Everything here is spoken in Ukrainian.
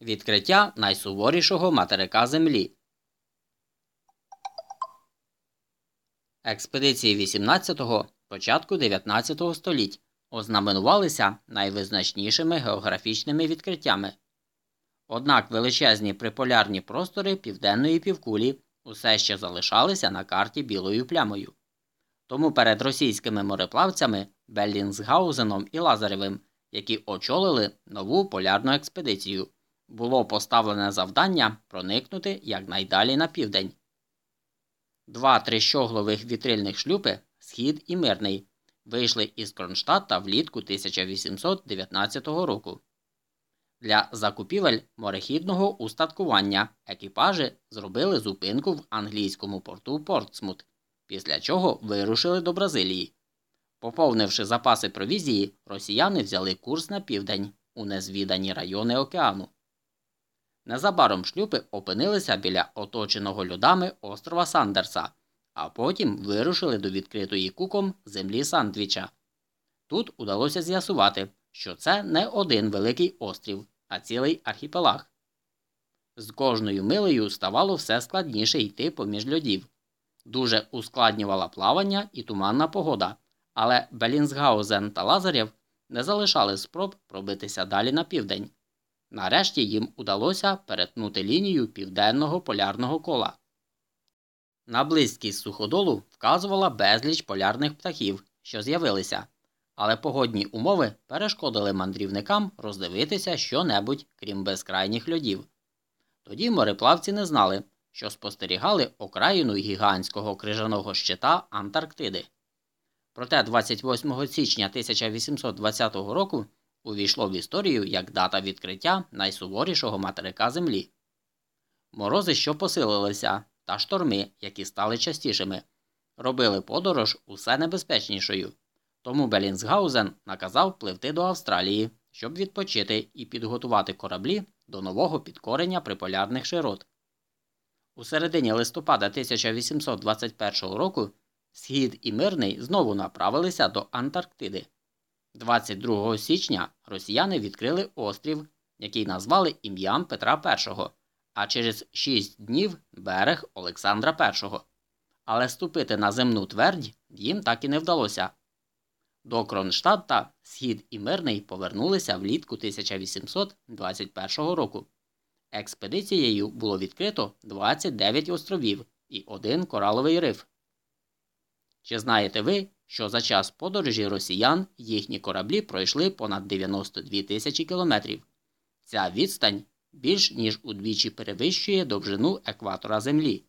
Відкриття найсуворішого материка Землі. Експедиції 18-го, початку 19 століть ознаменувалися найвизначнішими географічними відкриттями. Однак величезні приполярні простори південної півкулі усе ще залишалися на карті білою плямою. Тому перед російськими мореплавцями Беллінсгаузеном і Лазаревим, які очолили нову полярну експедицію, було поставлене завдання проникнути якнайдалі на південь. Два трищоглових вітрильних шлюпи Схід і Мирний вийшли із Кронштадта влітку 1819 року. Для закупівель морехідного устаткування екіпажі зробили зупинку в англійському порту Портсмут, після чого вирушили до Бразилії. Поповнивши запаси провізії, росіяни взяли курс на південь у незвідані райони океану. Незабаром шлюпи опинилися біля оточеного льодами острова Сандерса, а потім вирушили до відкритої куком землі Сандвіча. Тут удалося з'ясувати, що це не один великий острів, а цілий архіпелаг. З кожною милею ставало все складніше йти поміж льодів. Дуже ускладнювала плавання і туманна погода, але Белінсгаузен та Лазарєв не залишали спроб пробитися далі на південь. Нарешті їм удалося перетнути лінію південного полярного кола. На близькість суходолу вказувала безліч полярних птахів, що з'явилися, але погодні умови перешкодили мандрівникам роздивитися що-небудь, крім безкрайніх льодів. Тоді мореплавці не знали, що спостерігали окраїну гігантського крижаного щита Антарктиди. Проте 28 січня 1820 року увійшло в історію як дата відкриття найсуворішого материка Землі. Морози, що посилилися, та шторми, які стали частішими, робили подорож усе небезпечнішою. Тому Белінсгаузен наказав пливти до Австралії, щоб відпочити і підготувати кораблі до нового підкорення приполярних широт. У середині листопада 1821 року Схід і Мирний знову направилися до Антарктиди. 22 січня росіяни відкрили острів, який назвали ім'ям Петра І, а через 6 днів берег Олександра І. Але ступити на земну твердь їм так і не вдалося. До Кронштадта Схід і Мирний повернулися влітку 1821 року. Експедицією було відкрито 29 островів і один кораловий риф. Чи знаєте ви, що за час подорожі росіян їхні кораблі пройшли понад 92 тисячі кілометрів? Ця відстань більш ніж удвічі перевищує довжину екватора Землі.